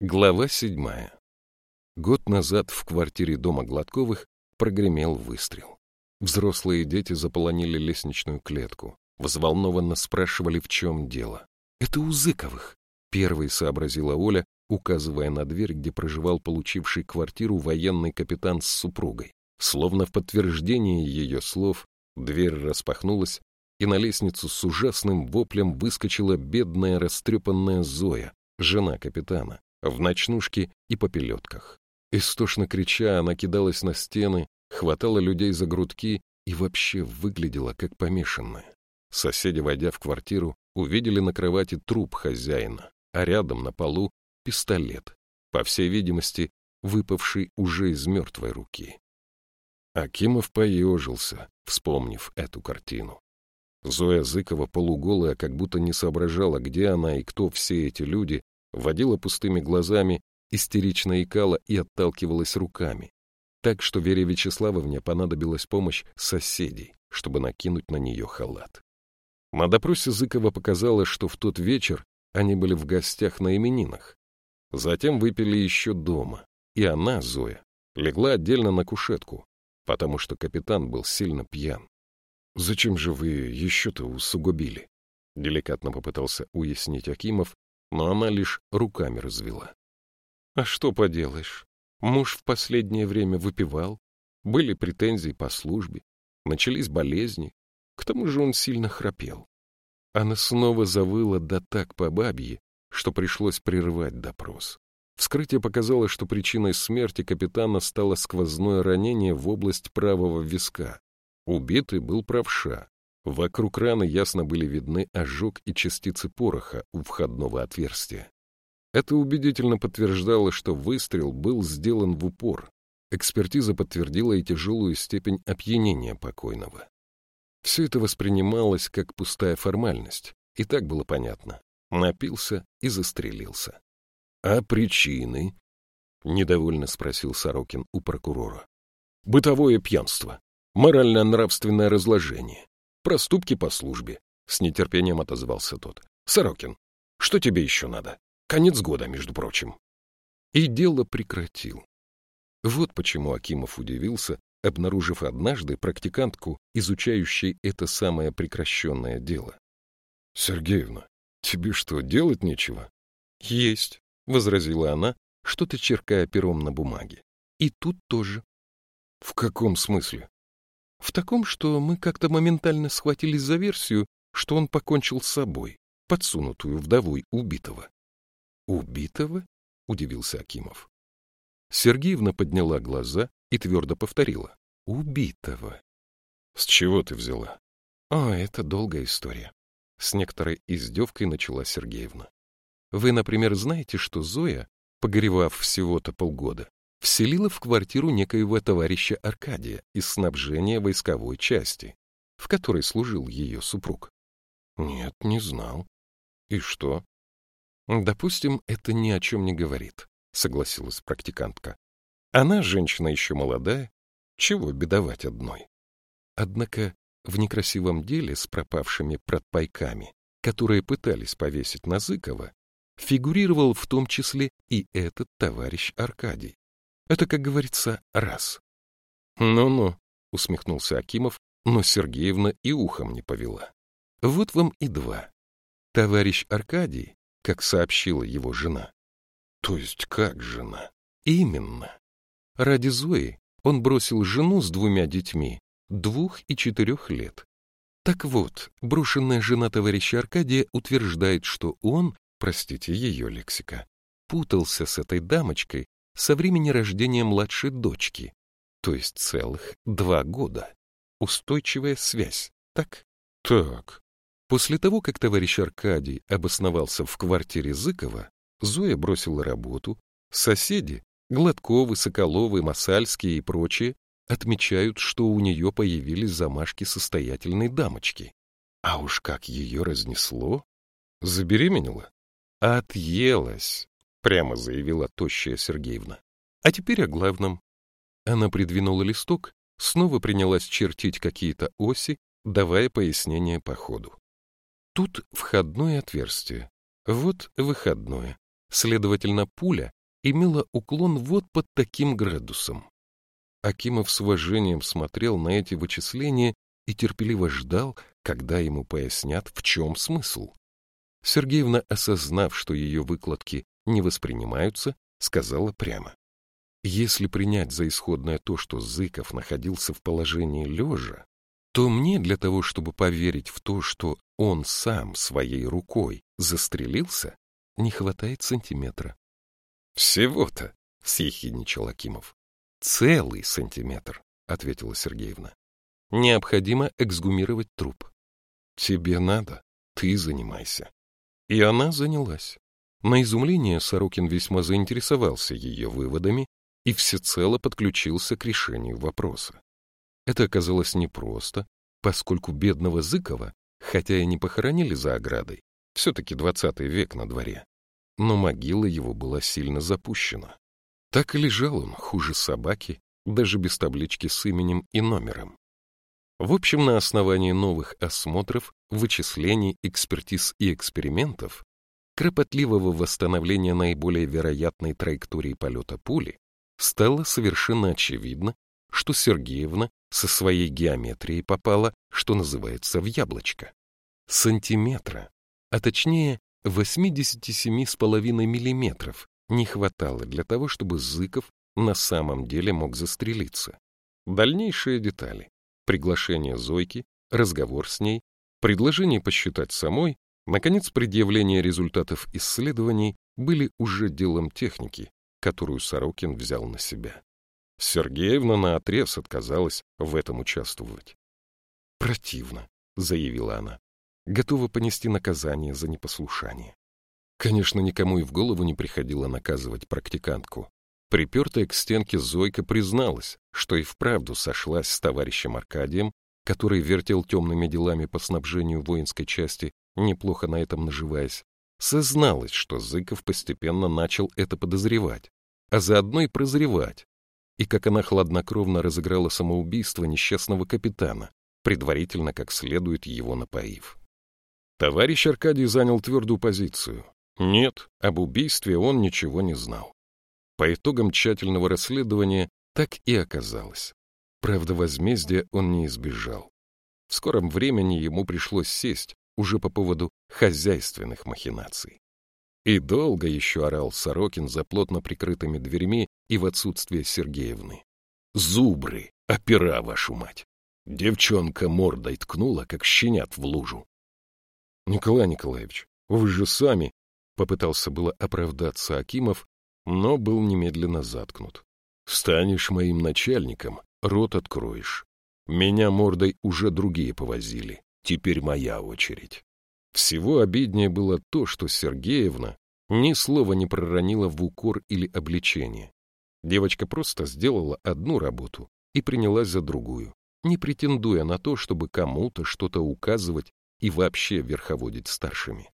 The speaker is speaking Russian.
Глава седьмая. Год назад в квартире дома Гладковых прогремел выстрел. Взрослые дети заполонили лестничную клетку. Взволнованно спрашивали, в чем дело. «Это у Зыковых», — первой сообразила Оля, указывая на дверь, где проживал получивший квартиру военный капитан с супругой. Словно в подтверждение ее слов, дверь распахнулась, и на лестницу с ужасным воплем выскочила бедная растрепанная Зоя, жена капитана в ночнушке и попелетках. Истошно крича, она кидалась на стены, хватала людей за грудки и вообще выглядела как помешанная. Соседи, войдя в квартиру, увидели на кровати труп хозяина, а рядом на полу пистолет, по всей видимости, выпавший уже из мертвой руки. Акимов поежился, вспомнив эту картину. Зоя Зыкова полуголая, как будто не соображала, где она и кто все эти люди, водила пустыми глазами, истерично икала и отталкивалась руками. Так что Вере Вячеславовне понадобилась помощь соседей, чтобы накинуть на нее халат. На допросе Зыкова показала, что в тот вечер они были в гостях на именинах. Затем выпили еще дома, и она, Зоя, легла отдельно на кушетку, потому что капитан был сильно пьян. «Зачем же вы еще-то усугубили?» — деликатно попытался уяснить Акимов, но она лишь руками развела. А что поделаешь? Муж в последнее время выпивал, были претензии по службе, начались болезни, к тому же он сильно храпел. Она снова завыла да так по бабье, что пришлось прерывать допрос. Вскрытие показало, что причиной смерти капитана стало сквозное ранение в область правого виска. Убитый был правша, Вокруг раны ясно были видны ожог и частицы пороха у входного отверстия. Это убедительно подтверждало, что выстрел был сделан в упор. Экспертиза подтвердила и тяжелую степень опьянения покойного. Все это воспринималось как пустая формальность, и так было понятно. Напился и застрелился. — А причины? — недовольно спросил Сорокин у прокурора. — Бытовое пьянство, морально-нравственное разложение, Проступки по службе, — с нетерпением отозвался тот. — Сорокин, что тебе еще надо? Конец года, между прочим. И дело прекратил. Вот почему Акимов удивился, обнаружив однажды практикантку, изучающей это самое прекращенное дело. — Сергеевна, тебе что, делать нечего? — Есть, — возразила она, что-то черкая пером на бумаге. — И тут тоже. — В каком смысле? В таком, что мы как-то моментально схватились за версию, что он покончил с собой, подсунутую вдовой убитого. «Убитого?» — удивился Акимов. Сергеевна подняла глаза и твердо повторила. «Убитого». «С чего ты взяла?» «О, это долгая история». С некоторой издевкой начала Сергеевна. «Вы, например, знаете, что Зоя, погоревав всего-то полгода, вселила в квартиру некоего товарища Аркадия из снабжения войсковой части, в которой служил ее супруг. Нет, не знал. И что? Допустим, это ни о чем не говорит, согласилась практикантка. Она женщина еще молодая, чего бедовать одной? Однако в некрасивом деле с пропавшими протпайками, которые пытались повесить на Зыкова, фигурировал в том числе и этот товарищ Аркадий. Это, как говорится, раз. «Ну-ну», — усмехнулся Акимов, но Сергеевна и ухом не повела. «Вот вам и два. Товарищ Аркадий, как сообщила его жена». «То есть как жена?» «Именно. Ради Зои он бросил жену с двумя детьми, двух и четырех лет. Так вот, брошенная жена товарища Аркадия утверждает, что он, простите ее лексика, путался с этой дамочкой со времени рождения младшей дочки, то есть целых два года. Устойчивая связь, так? Так. После того, как товарищ Аркадий обосновался в квартире Зыкова, Зоя бросила работу, соседи, Гладковы, Соколовы, Масальские и прочие, отмечают, что у нее появились замашки состоятельной дамочки. А уж как ее разнесло! Забеременела? Отъелась прямо заявила тощая Сергеевна. А теперь о главном. Она придвинула листок, снова принялась чертить какие-то оси, давая пояснение по ходу. Тут входное отверстие, вот выходное. Следовательно, пуля имела уклон вот под таким градусом. Акимов с уважением смотрел на эти вычисления и терпеливо ждал, когда ему пояснят, в чем смысл. Сергеевна, осознав, что ее выкладки не воспринимаются, сказала прямо. Если принять за исходное то, что Зыков находился в положении лежа, то мне для того, чтобы поверить в то, что он сам своей рукой застрелился, не хватает сантиметра. «Всего-то», — съехидничал Акимов. «Целый сантиметр», — ответила Сергеевна. «Необходимо эксгумировать труп». «Тебе надо, ты занимайся». И она занялась. На изумление Сорокин весьма заинтересовался ее выводами и всецело подключился к решению вопроса. Это оказалось непросто, поскольку бедного Зыкова, хотя и не похоронили за оградой, все-таки двадцатый век на дворе, но могила его была сильно запущена. Так и лежал он, хуже собаки, даже без таблички с именем и номером. В общем, на основании новых осмотров, вычислений, экспертиз и экспериментов, кропотливого восстановления наиболее вероятной траектории полета пули, стало совершенно очевидно, что Сергеевна со своей геометрией попала, что называется, в яблочко. Сантиметра, а точнее 87,5 миллиметров не хватало для того, чтобы Зыков на самом деле мог застрелиться. Дальнейшие детали. Приглашение Зойки, разговор с ней, предложение посчитать самой, наконец, предъявление результатов исследований были уже делом техники, которую Сорокин взял на себя. Сергеевна наотрез отказалась в этом участвовать. «Противно», — заявила она, — «готова понести наказание за непослушание». Конечно, никому и в голову не приходило наказывать практикантку. Припертая к стенке Зойка призналась, что и вправду сошлась с товарищем Аркадием, который вертел темными делами по снабжению воинской части, неплохо на этом наживаясь, созналась, что Зыков постепенно начал это подозревать, а заодно и прозревать, и как она хладнокровно разыграла самоубийство несчастного капитана, предварительно как следует его напоив. Товарищ Аркадий занял твердую позицию. Нет, об убийстве он ничего не знал. По итогам тщательного расследования так и оказалось. Правда, возмездия он не избежал. В скором времени ему пришлось сесть уже по поводу хозяйственных махинаций. И долго еще орал Сорокин за плотно прикрытыми дверьми и в отсутствие Сергеевны. «Зубры! Опера, вашу мать!» Девчонка мордой ткнула, как щенят в лужу. «Николай Николаевич, вы же сами...» Попытался было оправдаться Акимов, но был немедленно заткнут. «Станешь моим начальником, рот откроешь. Меня мордой уже другие повозили, теперь моя очередь». Всего обиднее было то, что Сергеевна ни слова не проронила в укор или обличение. Девочка просто сделала одну работу и принялась за другую, не претендуя на то, чтобы кому-то что-то указывать и вообще верховодить старшими.